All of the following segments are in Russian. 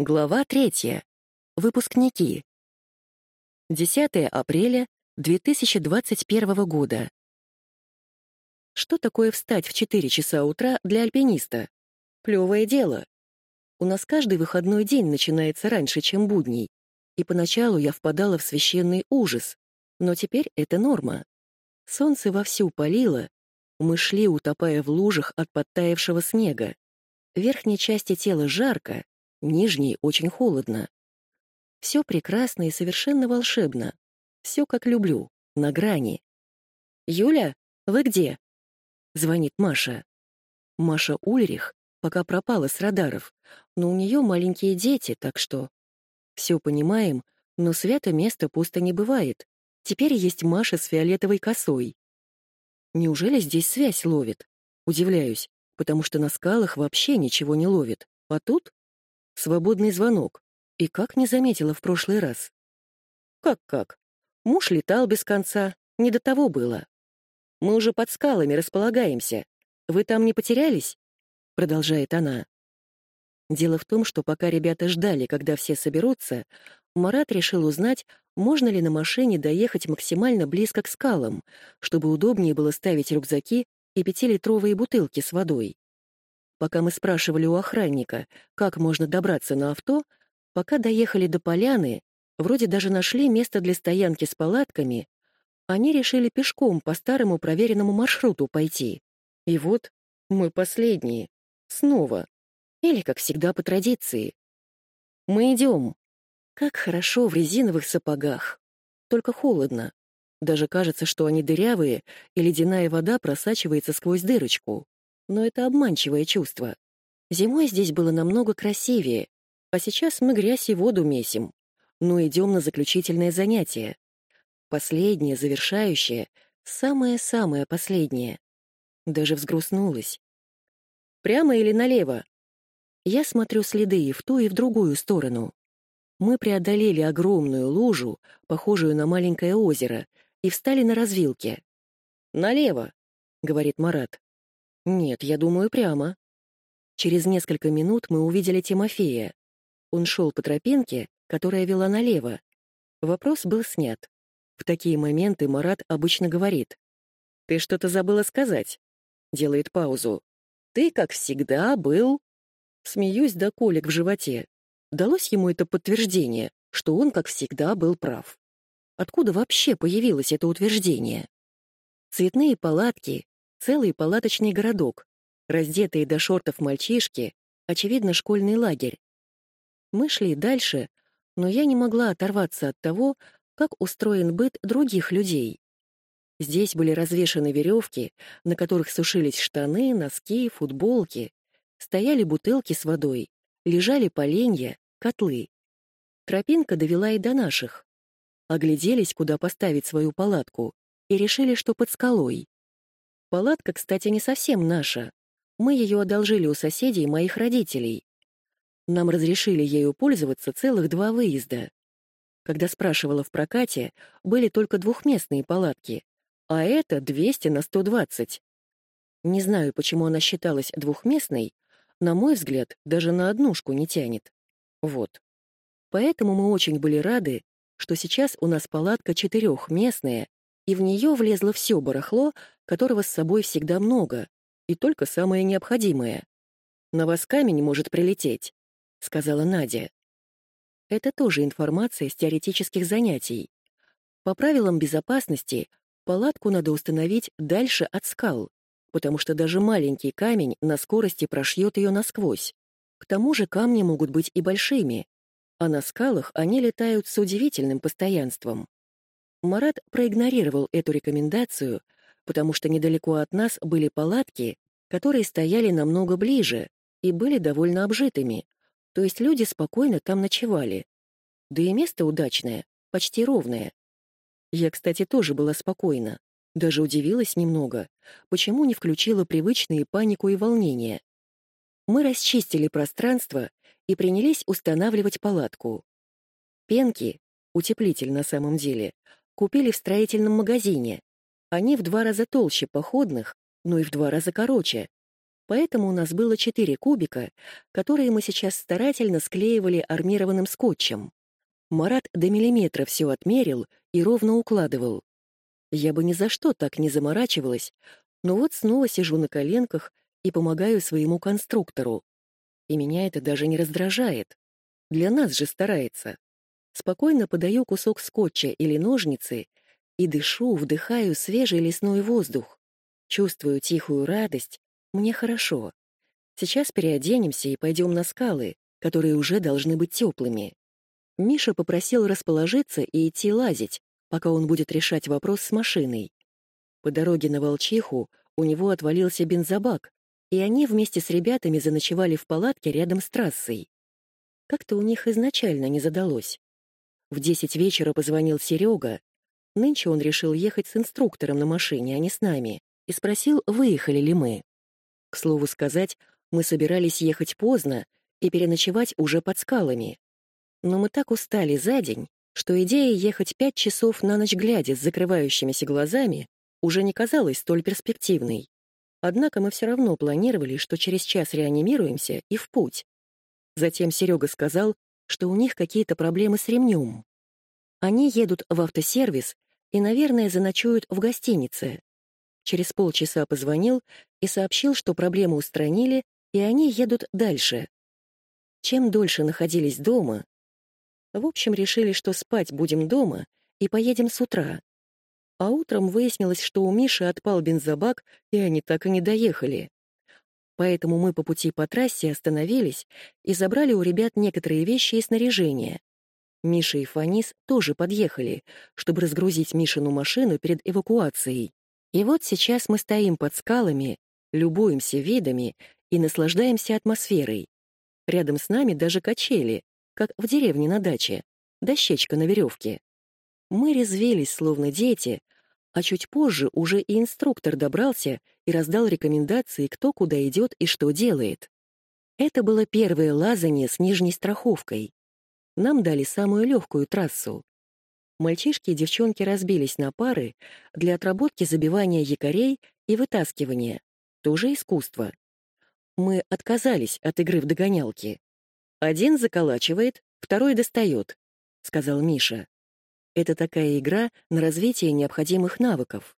Глава третья. Выпускники. 10 апреля 2021 года. Что такое встать в 4 часа утра для альпиниста? Плевое дело. У нас каждый выходной день начинается раньше, чем будний, и поначалу я впадала в священный ужас, но теперь это норма. Солнце вовсю палило, мы шли, утопая в лужах от подтаявшего снега. В верхней части тела жарко, нижней очень холодно. Все прекрасно и совершенно волшебно. Все как люблю, на грани. «Юля, вы где?» — звонит Маша. Маша Ульрих пока пропала с радаров, но у нее маленькие дети, так что... Все понимаем, но свято место пусто не бывает. Теперь есть Маша с фиолетовой косой. Неужели здесь связь ловит? Удивляюсь, потому что на скалах вообще ничего не ловит. А тут свободный звонок. И как не заметила в прошлый раз? Как-как? Муж летал без конца, не до того было. Мы уже под скалами располагаемся. Вы там не потерялись? Продолжает она. Дело в том, что пока ребята ждали, когда все соберутся, Марат решил узнать, можно ли на машине доехать максимально близко к скалам, чтобы удобнее было ставить рюкзаки и пятилитровые бутылки с водой. Пока мы спрашивали у охранника, как можно добраться на авто, пока доехали до поляны, вроде даже нашли место для стоянки с палатками, они решили пешком по старому проверенному маршруту пойти. И вот мы последние. Снова. Или, как всегда, по традиции. Мы идем. Как хорошо в резиновых сапогах. Только холодно. Даже кажется, что они дырявые, и ледяная вода просачивается сквозь дырочку но это обманчивое чувство. Зимой здесь было намного красивее, а сейчас мы грязь и воду месим. Но идем на заключительное занятие. Последнее, завершающее, самое-самое последнее. Даже взгрустнулась. Прямо или налево? Я смотрю следы и в ту, и в другую сторону. Мы преодолели огромную лужу, похожую на маленькое озеро, и встали на развилке. «Налево», — говорит Марат. Нет, я думаю, прямо. Через несколько минут мы увидели Тимофея. Он шел по тропинке, которая вела налево. Вопрос был снят. В такие моменты Марат обычно говорит. «Ты что-то забыла сказать?» Делает паузу. «Ты, как всегда, был...» Смеюсь до колик в животе. Далось ему это подтверждение, что он, как всегда, был прав. Откуда вообще появилось это утверждение? Цветные палатки, Целый палаточный городок, раздетые до шортов мальчишки, очевидно, школьный лагерь. Мы шли дальше, но я не могла оторваться от того, как устроен быт других людей. Здесь были развешаны веревки, на которых сушились штаны, носки, футболки, стояли бутылки с водой, лежали поленья, котлы. Тропинка довела и до наших. Огляделись, куда поставить свою палатку, и решили, что под скалой. Палатка, кстати, не совсем наша. Мы ее одолжили у соседей моих родителей. Нам разрешили ею пользоваться целых два выезда. Когда спрашивала в прокате, были только двухместные палатки, а это 200 на 120. Не знаю, почему она считалась двухместной, на мой взгляд, даже на однушку не тянет. Вот. Поэтому мы очень были рады, что сейчас у нас палатка четырехместная, и в нее влезло все барахло, которого с собой всегда много, и только самое необходимое. «На вас камень может прилететь», — сказала Надя. Это тоже информация с теоретических занятий. По правилам безопасности палатку надо установить дальше от скал, потому что даже маленький камень на скорости прошьет ее насквозь. К тому же камни могут быть и большими, а на скалах они летают с удивительным постоянством. Марат проигнорировал эту рекомендацию, потому что недалеко от нас были палатки, которые стояли намного ближе и были довольно обжитыми, то есть люди спокойно там ночевали. Да и место удачное, почти ровное. Я, кстати, тоже была спокойна, даже удивилась немного, почему не включила привычные панику и волнение. Мы расчистили пространство и принялись устанавливать палатку. Пенки, утеплитель на самом деле, купили в строительном магазине. Они в два раза толще походных, но и в два раза короче. Поэтому у нас было четыре кубика, которые мы сейчас старательно склеивали армированным скотчем. Марат до миллиметра все отмерил и ровно укладывал. Я бы ни за что так не заморачивалась, но вот снова сижу на коленках и помогаю своему конструктору. И меня это даже не раздражает. Для нас же старается. Спокойно подаю кусок скотча или ножницы и дышу, вдыхаю свежий лесной воздух. Чувствую тихую радость, мне хорошо. Сейчас переоденемся и пойдем на скалы, которые уже должны быть теплыми. Миша попросил расположиться и идти лазить, пока он будет решать вопрос с машиной. По дороге на Волчиху у него отвалился бензобак, и они вместе с ребятами заночевали в палатке рядом с трассой. Как-то у них изначально не задалось. В десять вечера позвонил Серега. Нынче он решил ехать с инструктором на машине, а не с нами, и спросил, выехали ли мы. К слову сказать, мы собирались ехать поздно и переночевать уже под скалами. Но мы так устали за день, что идея ехать пять часов на ночь глядя с закрывающимися глазами уже не казалась столь перспективной. Однако мы все равно планировали, что через час реанимируемся и в путь. Затем Серега сказал, что у них какие-то проблемы с ремнем. Они едут в автосервис и, наверное, заночуют в гостинице. Через полчаса позвонил и сообщил, что проблему устранили, и они едут дальше. Чем дольше находились дома... В общем, решили, что спать будем дома и поедем с утра. А утром выяснилось, что у Миши отпал бензобак, и они так и не доехали. Поэтому мы по пути по трассе остановились и забрали у ребят некоторые вещи и снаряжение. Миша и Фанис тоже подъехали, чтобы разгрузить Мишину машину перед эвакуацией. И вот сейчас мы стоим под скалами, любуемся видами и наслаждаемся атмосферой. Рядом с нами даже качели, как в деревне на даче, дощечка на веревке. Мы резвились, словно дети, а чуть позже уже и инструктор добрался и раздал рекомендации, кто куда идет и что делает. Это было первое лазание с нижней страховкой. Нам дали самую легкую трассу. Мальчишки и девчонки разбились на пары для отработки забивания якорей и вытаскивания. Тоже искусство. Мы отказались от игры в догонялки. «Один заколачивает, второй достает», — сказал Миша. Это такая игра на развитие необходимых навыков.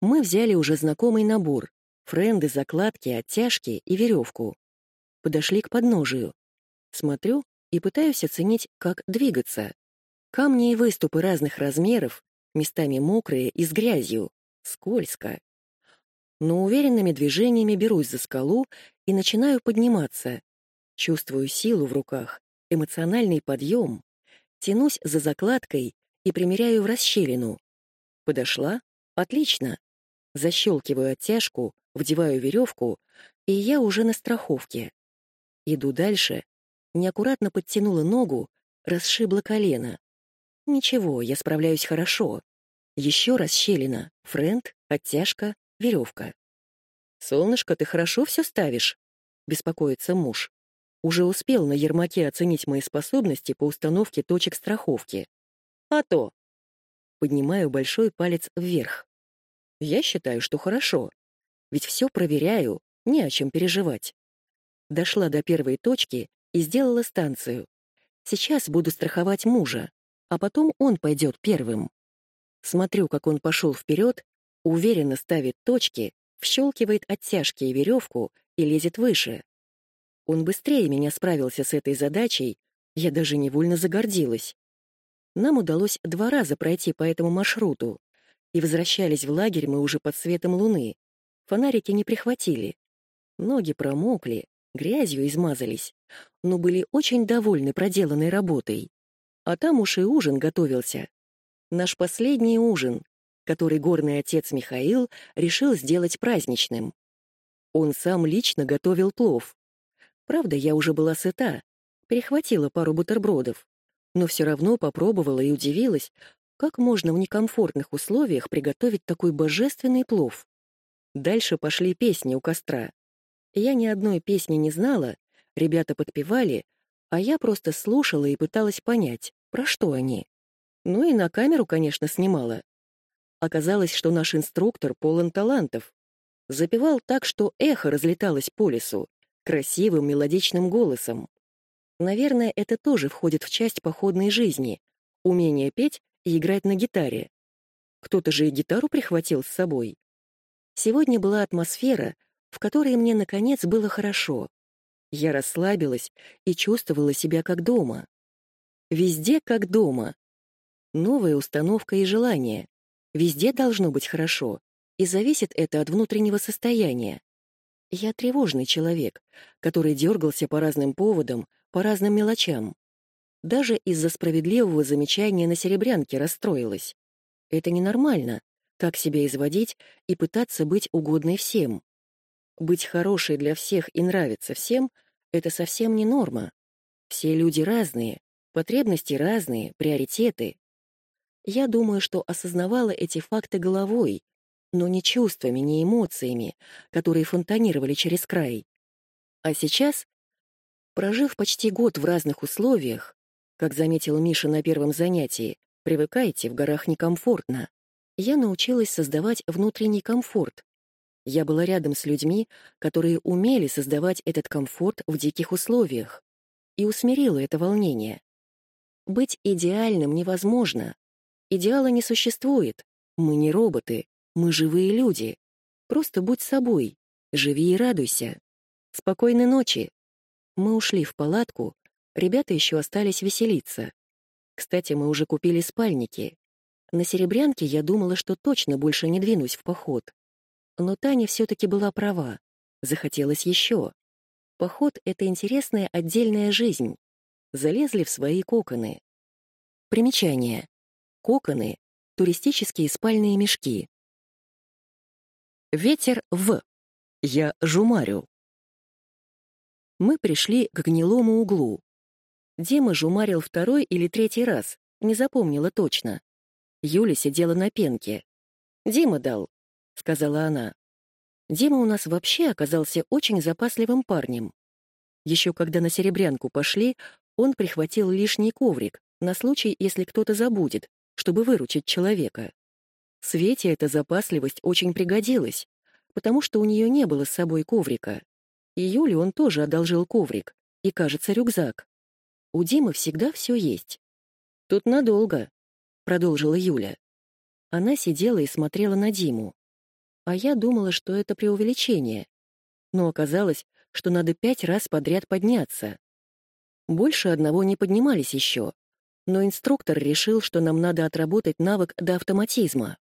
Мы взяли уже знакомый набор — френды, закладки, оттяжки и веревку. Подошли к подножию. Смотрю и пытаюсь оценить, как двигаться. Камни и выступы разных размеров, местами мокрые и с грязью, скользко. Но уверенными движениями берусь за скалу и начинаю подниматься. Чувствую силу в руках, эмоциональный подъем. Тянусь за закладкой и примеряю в расщелину. Подошла? Отлично. Защелкиваю оттяжку, вдеваю веревку, и я уже на страховке. Иду дальше, неаккуратно подтянула ногу, расшибла колено. Ничего, я справляюсь хорошо. Еще раз щелина, френд, оттяжка, веревка. «Солнышко, ты хорошо все ставишь?» — беспокоится муж. Уже успел на Ермаке оценить мои способности по установке точек страховки. А то. Поднимаю большой палец вверх. Я считаю, что хорошо. Ведь все проверяю, не о чем переживать. Дошла до первой точки и сделала станцию. Сейчас буду страховать мужа а потом он пойдет первым. Смотрю, как он пошел вперед, уверенно ставит точки, вщелкивает оттяжки и веревку и лезет выше. Он быстрее меня справился с этой задачей, я даже невольно загордилась. Нам удалось два раза пройти по этому маршруту, и возвращались в лагерь мы уже под светом луны. Фонарики не прихватили. Ноги промокли, грязью измазались, но были очень довольны проделанной работой. А там уж и ужин готовился. Наш последний ужин, который горный отец Михаил решил сделать праздничным. Он сам лично готовил плов. Правда, я уже была сыта, перехватила пару бутербродов, но все равно попробовала и удивилась, как можно в некомфортных условиях приготовить такой божественный плов. Дальше пошли песни у костра. Я ни одной песни не знала, ребята подпевали, а я просто слушала и пыталась понять, про что они. Ну и на камеру, конечно, снимала. Оказалось, что наш инструктор полон талантов. Запевал так, что эхо разлеталось по лесу, красивым мелодичным голосом. Наверное, это тоже входит в часть походной жизни — умение петь и играть на гитаре. Кто-то же и гитару прихватил с собой. Сегодня была атмосфера, в которой мне, наконец, было хорошо. Я расслабилась и чувствовала себя как дома. Везде как дома. Новая установка и желание. Везде должно быть хорошо, и зависит это от внутреннего состояния. Я тревожный человек, который дергался по разным поводам, по разным мелочам. Даже из-за справедливого замечания на серебрянке расстроилась. Это ненормально, так себя изводить и пытаться быть угодной всем. Быть хорошей для всех и нравиться всем — это совсем не норма. Все люди разные, потребности разные, приоритеты. Я думаю, что осознавала эти факты головой, но не чувствами, не эмоциями, которые фонтанировали через край. А сейчас, прожив почти год в разных условиях, как заметил Миша на первом занятии, привыкайте, в горах некомфортно, я научилась создавать внутренний комфорт. Я была рядом с людьми, которые умели создавать этот комфорт в диких условиях, и усмирила это волнение. Быть идеальным невозможно. Идеала не существует. Мы не роботы, мы живые люди. Просто будь собой, живи и радуйся. Спокойной ночи. Мы ушли в палатку, ребята еще остались веселиться. Кстати, мы уже купили спальники. На Серебрянке я думала, что точно больше не двинусь в поход. Но Таня все-таки была права. Захотелось еще. Поход — это интересная отдельная жизнь. Залезли в свои коконы. Примечание. Коконы — туристические спальные мешки. Ветер в. Я жумарю. Мы пришли к гнилому углу. Дима жумарил второй или третий раз, не запомнила точно. Юля сидела на пенке. «Дима дал», — сказала она. Дима у нас вообще оказался очень запасливым парнем. Еще когда на Серебрянку пошли, он прихватил лишний коврик на случай, если кто-то забудет, чтобы выручить человека. Свете эта запасливость очень пригодилась, потому что у нее не было с собой коврика. И Юле он тоже одолжил коврик и, кажется, рюкзак. У Димы всегда все есть. «Тут надолго», — продолжила Юля. Она сидела и смотрела на Диму. А я думала, что это преувеличение. Но оказалось, что надо пять раз подряд подняться. Больше одного не поднимались еще, но инструктор решил, что нам надо отработать навык до автоматизма.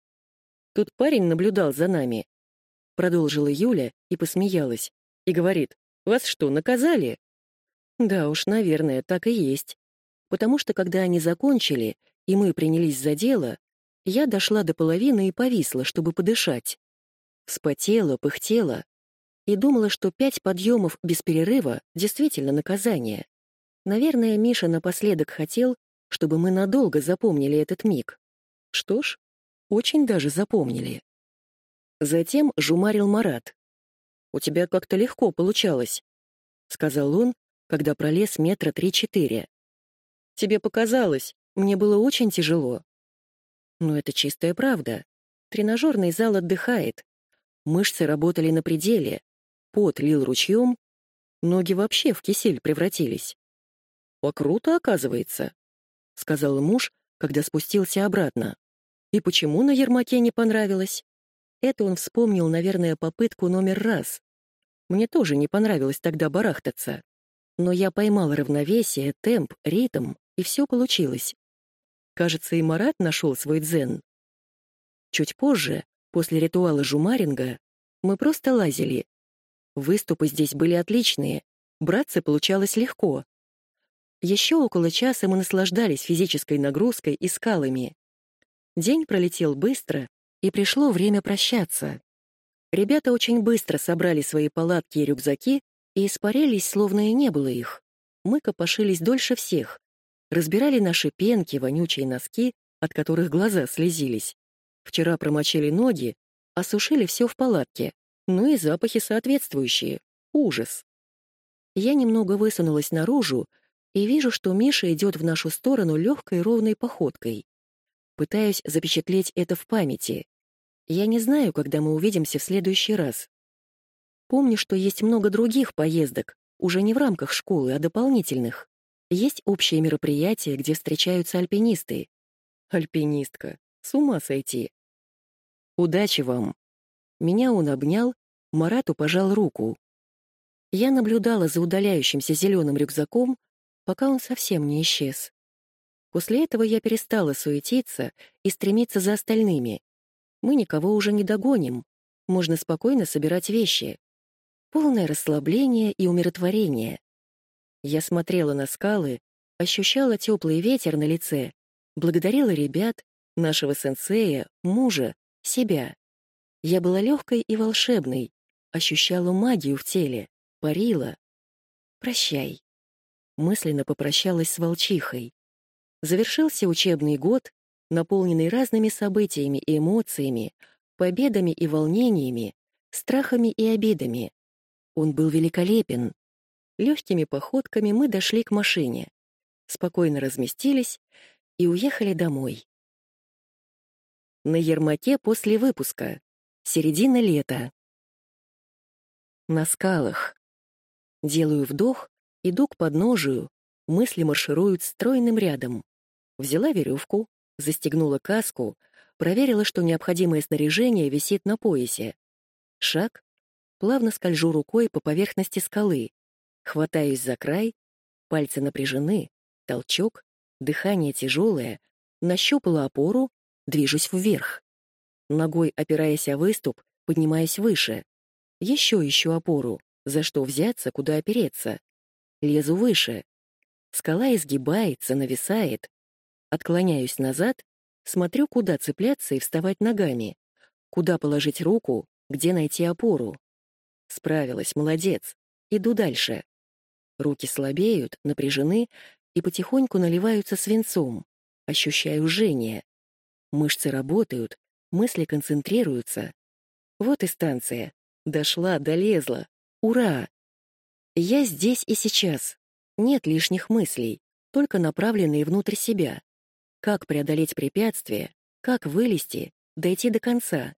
Тут парень наблюдал за нами. Продолжила Юля и посмеялась. И говорит, «Вас что, наказали?» Да уж, наверное, так и есть. Потому что, когда они закончили, и мы принялись за дело, я дошла до половины и повисла, чтобы подышать. Вспотела, пыхтела и думала, что пять подъемов без перерыва действительно наказание. Наверное, Миша напоследок хотел, чтобы мы надолго запомнили этот миг. Что ж, очень даже запомнили. Затем жумарил Марат. «У тебя как-то легко получалось», — сказал он, когда пролез метра три-четыре. «Тебе показалось, мне было очень тяжело». Но это чистая правда. Тренажерный зал отдыхает. Мышцы работали на пределе, пот лил ручьем, ноги вообще в кисель превратились. «А круто, оказывается», — сказал муж, когда спустился обратно. «И почему на Ермаке не понравилось?» Это он вспомнил, наверное, попытку номер раз. Мне тоже не понравилось тогда барахтаться. Но я поймал равновесие, темп, ритм, и все получилось. Кажется, и Марат нашел свой дзен. Чуть позже, после ритуала жумаринга, мы просто лазили. Выступы здесь были отличные, браться получалось легко. Еще около часа мы наслаждались физической нагрузкой и скалами. День пролетел быстро, и пришло время прощаться. Ребята очень быстро собрали свои палатки и рюкзаки и испарились, словно и не было их. Мы копошились дольше всех, разбирали наши пенки, вонючие носки, от которых глаза слезились. Вчера промочили ноги, осушили все в палатке, ну и запахи соответствующие. Ужас. Я немного высунулась наружу и вижу, что Миша идет в нашу сторону легкой ровной походкой. Пытаюсь запечатлеть это в памяти. Я не знаю, когда мы увидимся в следующий раз. Помню, что есть много других поездок, уже не в рамках школы, а дополнительных. Есть общие мероприятия, где встречаются альпинисты. Альпинистка. С ума сойти. Удачи вам. Меня он обнял, Марату пожал руку. Я наблюдала за удаляющимся зеленым рюкзаком, пока он совсем не исчез. После этого я перестала суетиться и стремиться за остальными. Мы никого уже не догоним. Можно спокойно собирать вещи. Полное расслабление и умиротворение. Я смотрела на скалы, ощущала теплый ветер на лице, благодарила ребят, нашего сенсея, мужа, себя. Я была легкой и волшебной, ощущала магию в теле, парила. «Прощай». Мысленно попрощалась с волчихой. Завершился учебный год, наполненный разными событиями и эмоциями, победами и волнениями, страхами и обидами. Он был великолепен. Легкими походками мы дошли к машине, спокойно разместились и уехали домой. На Ермаке после выпуска. Середина лета. На скалах. Делаю вдох, иду к подножию, мысли маршируют стройным рядом. Взяла веревку, застегнула каску, проверила, что необходимое снаряжение висит на поясе. Шаг, плавно скольжу рукой по поверхности скалы, хватаюсь за край, пальцы напряжены, толчок, дыхание тяжелое, нащупала опору, движусь вверх. Ногой, опираясь о выступ, поднимаясь выше. Еще ищу опору, за что взяться, куда опереться. Лезу выше. Скала изгибается, нависает. Отклоняюсь назад, смотрю, куда цепляться и вставать ногами. Куда положить руку, где найти опору. Справилась, молодец. Иду дальше. Руки слабеют, напряжены и потихоньку наливаются свинцом. Ощущаю жжение. Мышцы работают, мысли концентрируются. Вот и станция. Дошла, долезла. Ура! Я здесь и сейчас. Нет лишних мыслей, только направленные внутрь себя. Как преодолеть препятствия, как вылезти, дойти до конца.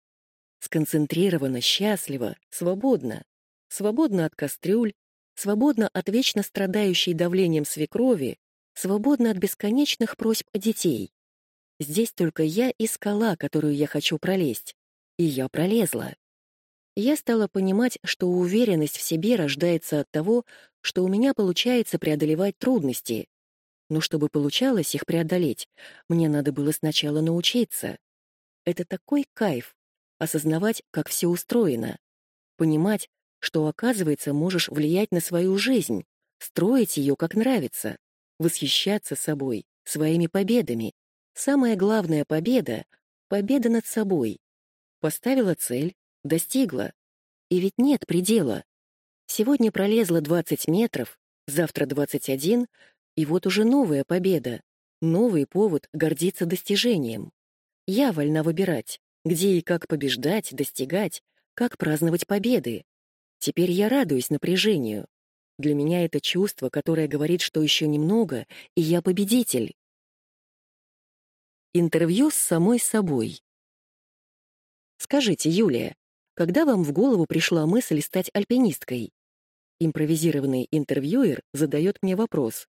Сконцентрированно, счастливо, свободно. Свободно от кастрюль, свободно от вечно страдающей давлением свекрови, свободно от бесконечных просьб о детей. Здесь только я и скала, которую я хочу пролезть. И я пролезла. Я стала понимать, что уверенность в себе рождается от того, что у меня получается преодолевать трудности. Но чтобы получалось их преодолеть, мне надо было сначала научиться. Это такой кайф — осознавать, как все устроено. Понимать, что, оказывается, можешь влиять на свою жизнь, строить ее как нравится, восхищаться собой, своими победами. Самая главная победа — победа над собой. Поставила цель, достигла. И ведь нет предела. Сегодня пролезла 20 метров, завтра 21, и вот уже новая победа, новый повод гордиться достижением. Я вольна выбирать, где и как побеждать, достигать, как праздновать победы. Теперь я радуюсь напряжению. Для меня это чувство, которое говорит, что еще немного, и я победитель. Интервью с самой собой. Скажите, Юлия, когда вам в голову пришла мысль стать альпинисткой? Импровизированный интервьюер задает мне вопрос.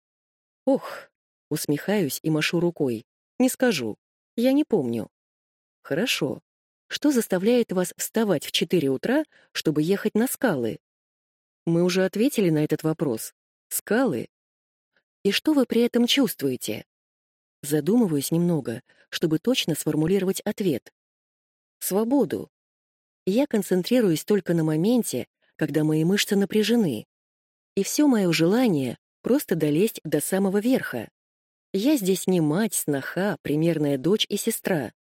Ох, усмехаюсь и машу рукой. Не скажу. Я не помню. Хорошо. Что заставляет вас вставать в 4 утра, чтобы ехать на скалы? Мы уже ответили на этот вопрос. Скалы. И что вы при этом чувствуете? Задумываюсь немного, чтобы точно сформулировать ответ. Свободу. Я концентрируюсь только на моменте, когда мои мышцы напряжены. И все мое желание — просто долезть до самого верха. Я здесь не мать, сноха, примерная дочь и сестра.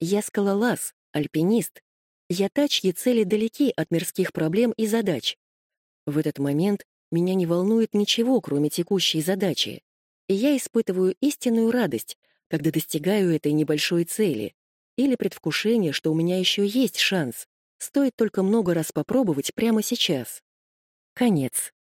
Я скалолаз, альпинист. Я та, чьи цели далеки от мирских проблем и задач. В этот момент меня не волнует ничего, кроме текущей задачи. И я испытываю истинную радость, когда достигаю этой небольшой цели, или предвкушение, что у меня еще есть шанс. Стоит только много раз попробовать прямо сейчас. Конец.